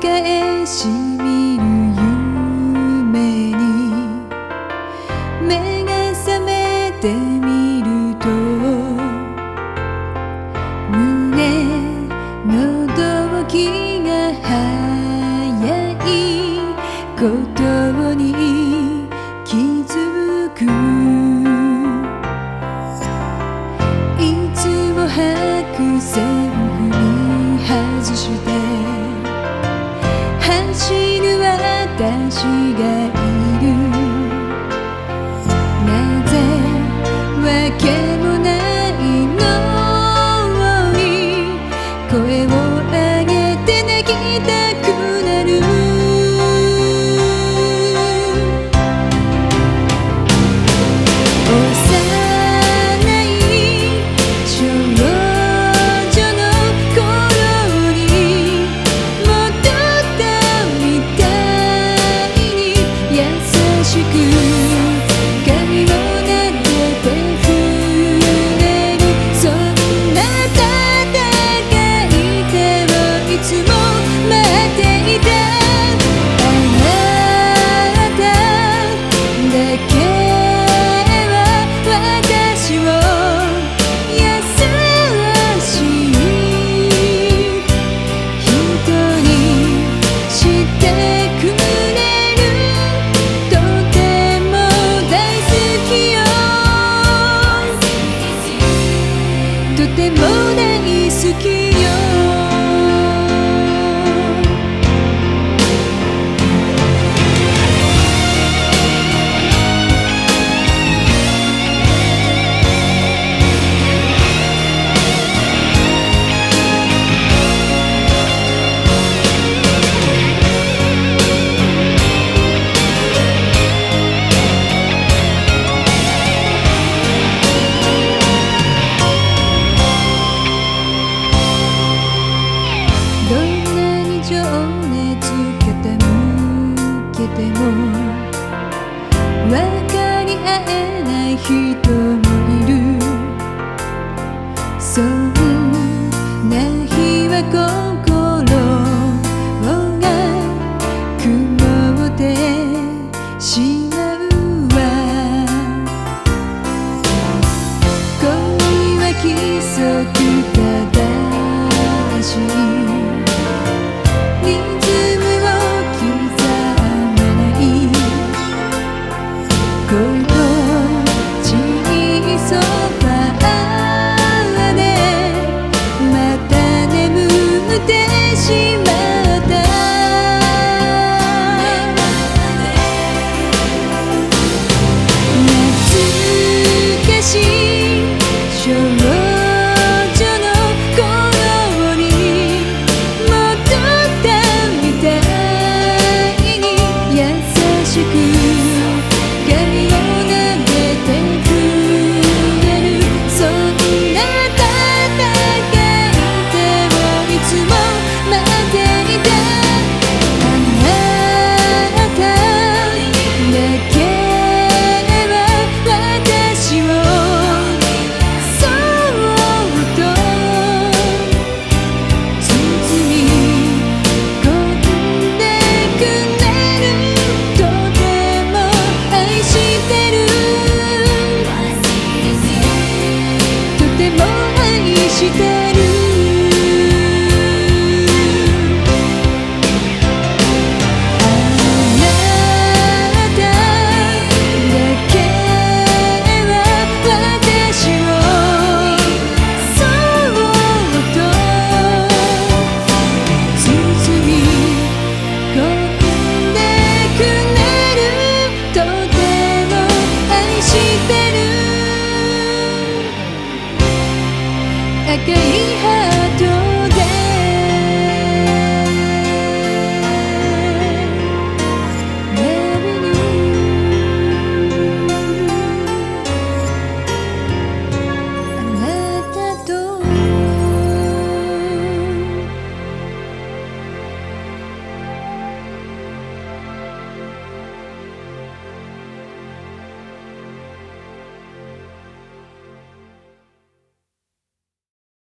返しみる夢に目が覚めてみると胸の動きが早いことしく瞳